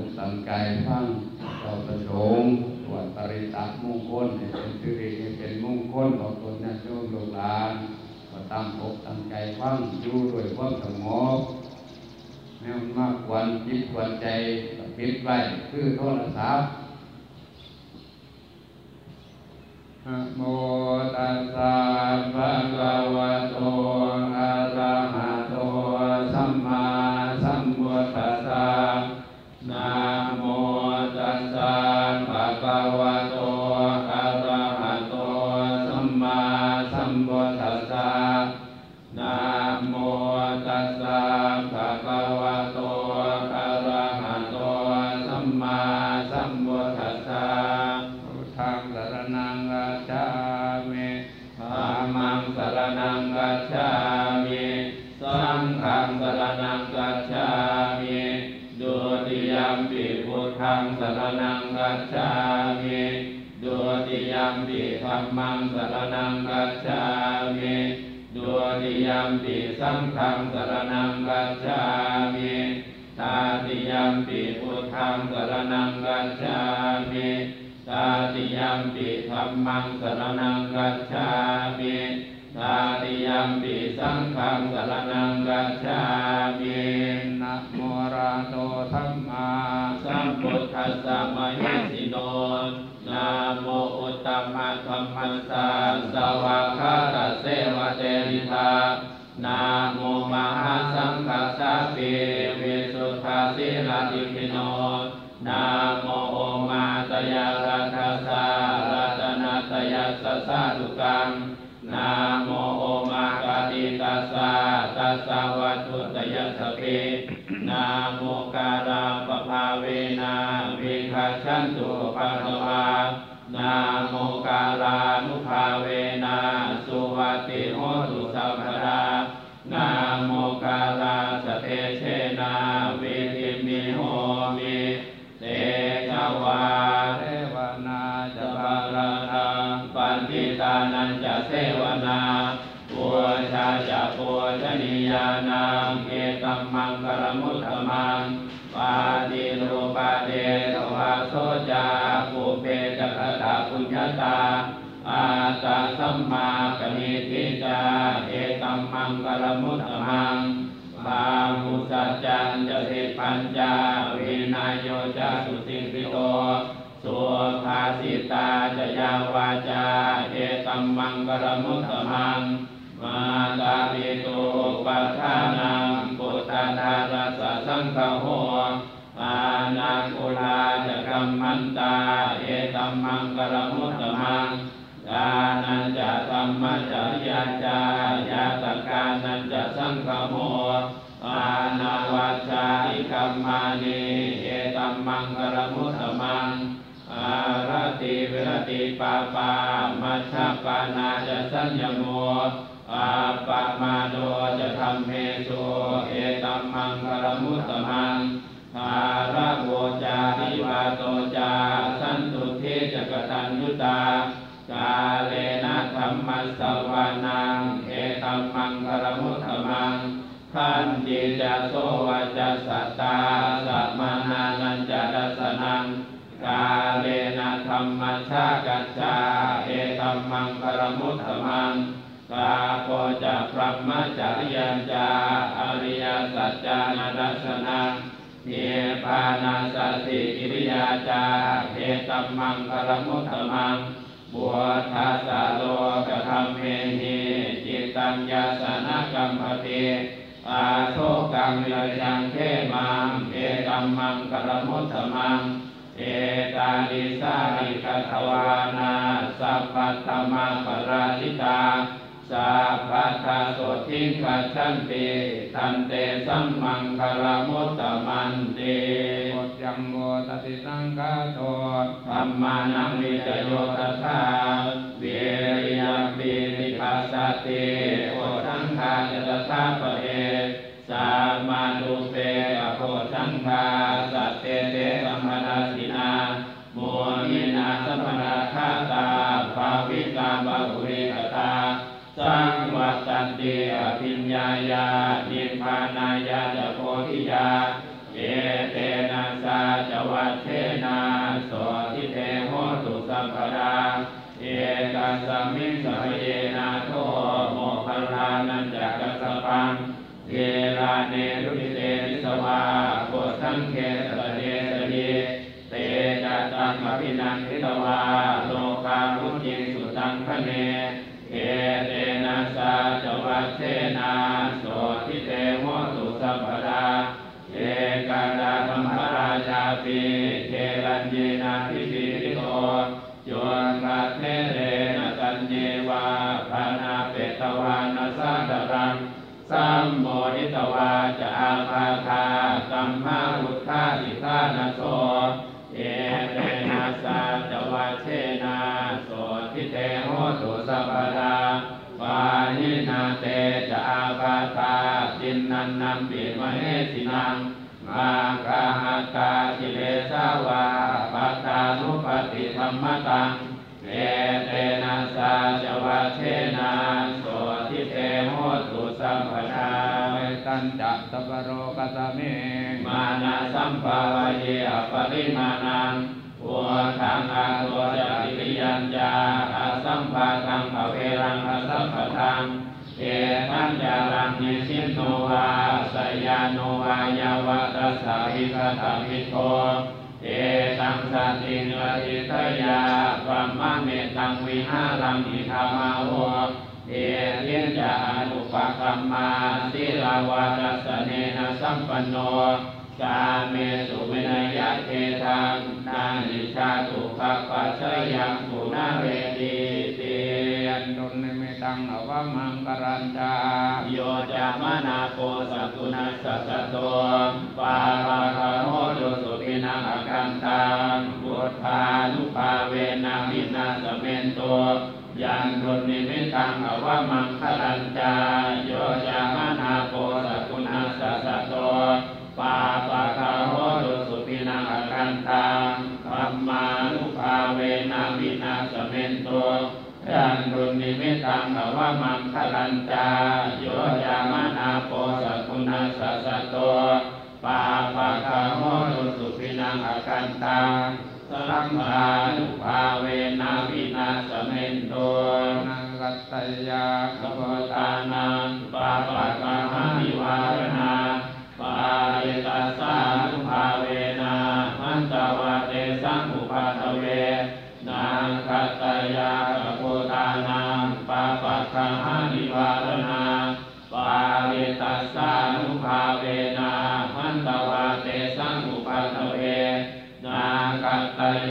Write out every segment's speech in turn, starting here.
อกตั้งใจฟังเราประสงค์ตรวจปริตักมงคลให้เป็นสิริให้เป็นมงคลต่อตนญาติโยมลูกหลานก็ตั้งอกตั้งใจฟังอยู่ด้วยความสงบแม้มันมากกวนจิตกวนใจปิดไว้คือโทรศัพท์โมตัสสะภะคะวะโต วะโตอะระหะโตสัมมาสัมพุทธัสสะนะโมตัสสะภะคะวะโตอะระหะโตสัมมาสัมพุทธัสสะพุทธังสรณังกัจฉามิธัมมังสรณังกัจฉามิสังฆังสรณังกัจฉามิดุติยมปิพุทธังสรณังกัจฉามิ ปิธัมมังสรณังกัจฉามิดุติยมปิสังฆังสรณังกัจฉามิตาติยมปิพุทธังสรณังกัจฉามิตาติยัมปิธัมมังสรณังกัจฉามิตาติยัมปิสังฆังสรณังกัจฉามินะโมระหะโตธัมมาสัมพุทธัสสะมะหิสิ ตมะธัมมัสสะสวะคาตเสวะเตริทานะโมมหาสังฆัสสะเปวิสุทธาสิลาติปิโนนะโมโอมาตยารัตสารัตนาตยัสสะสุกังนะโมโอมากาติตัสสะตัสสะวัตุตยัสเปนะโมการาปภาเวนะวิคัชชันตุปัสสวา นาโมการานุภาเว โสจาปุเปจักตาปุญญาตา อาตาสัมมากนิทิจาเอตัมมังกรมุตตมังบามุสัจจันจะเทปัญจาวินายโยจะสุสิงปิโตสุภาสิตาจะยาวาจา เอตัมมังกรมุตตมัง มาตาปิตุปัฏฐานังปุตตาธารัสสะสังฆโหอานาคุลา มมันตา เอตัมมังกรมุตตมังกานันจะธรรมจริยาจายาตกานันจะสังฆโมอานาวัจจาอิคัมมานีเอตัมมังกรมุตตมังอารติเวรติปาปามัชฌปปานาจะสัญญโมอาปะมาโดจะทำเมสุเอตัมมังกรมุตตมังอาร ตา กาเลนะธรรมัสสวานังเอตัมมังกรมุตตมังขันติจะโสวจะสัตาสัมมานานันจะดัสนังกาเลนะธรรมชากัจจาเอตัมมังกรมุตตมังกาโกจะพระมจริยัญจาอริยสัจจานาดัสสนัง เยปานาสติกิริยาจาเอตัมมังกรมุตตมังบัวทัสโลกธรรมเมหิจิตตัญญาสนกรรมปฏิอาโทกังยยังเทมังเอตัมมังกรมุตตมังเอตานิสานิกัตวานาสัพพัตตมังปราชิตา สัพพัทธาโสทิงกัจฉันติตันเตสัมมังคารมุตตมันติปดยังโมตติสังกาโตธรรมานังวิจโยตถาเวริยมปีนิพาสติโอทังคาจตถาปะเอสามานุเปอโคทังคาสัตเตเตสัมปนา ตุสัมปดาเอกัสสมิงสหเยนาโทโมคคลานันจักกัสปังเทราเนรุติเตนิสวาโพสังเคสะเดสะเดเตจัตตังอภินันทิตวาโลกามุจิสุตังคเนเอเตนะสาจวัชเชนาโส ยวาภานาเปตวานาสาตรังสัมโมหิตวาจะอาภาคาสัมมาอุทธาสิทานาโสเอเตนะสาจวัชเชนาโสทิเตโหตุสัพพดาปาหินาเตจะอาภาตาจินนันนัมปิมเหสินังมาคาหตากิเลสาวาปัตตานุปติธรรมตังเอเต ตันจะสัพโรกัสเมมานาสัมภาวะเยอปริมาณังปัวทังอาตัวจติริยัญญาอาสัมภาทังภเวรังอาสัมภทังเอตัญญารังนิสินโนวาสยาโนวายาวะตัสสะหิกตามิโตเอตังสัตตินวติทยาปัมมะเมตังวิหารังอิธามาโว เอเลียนจานุปกัมมาสิลาวารัสเนนะสัมปันโนกาเมสุวินัยเทธังนานิชาตุขปัสสยังปุนาเรติเตยันตุนิมิตังอวมังกรัญจาโยจามะนาโป สะกุณัสสะสัทโท ปาปัคคะโห ทุสสุปินังอะกันตัง พุทธานุภาเวนะ วินาสะเมนตุ ยันทุนนิมิตตัง อะวะมังคะลัญจะ โยจามะนาโป สะกุณัสสะสัทโท ปาปัคคะโห ทุสสุปินังอะกันตังธัมมานุภาเวนะวินาสะเมนตุยันตุนิมิตังอวะมังคลัญจาโยยามนาโปสกุณาสสะโตปาปะคะโหตุสุปินังอคันตัง สังฆานุภาเวนะวินาสเมนโตนังกัตตยาขโพตานังปาปะกะหานิวารณาปาเยตัสสานุภาเวนะมันตวะเตสังอุปาทเวนังคัตตยาขโพตานังปาปะกะหานิวารณาปาเยตัสสานุภาเว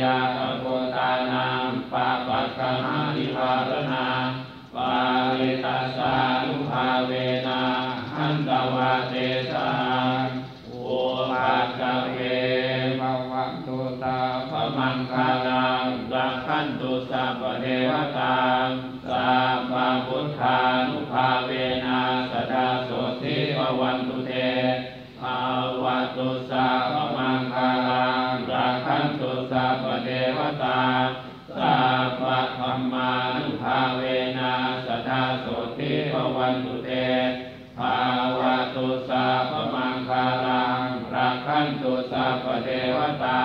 ยาขโพตานังปาปะกะหานิวารณาปาริตัสสานุภาเวนะหันตวาเตสาโอปัสสะเวภาวะตุตาพระมังคาลังรักขันตุสัพเทวตาสัพพพุทธานุภาเวนะสดาโสทิภวันตุเตภาวตุสัพ นตุสัพเทวตา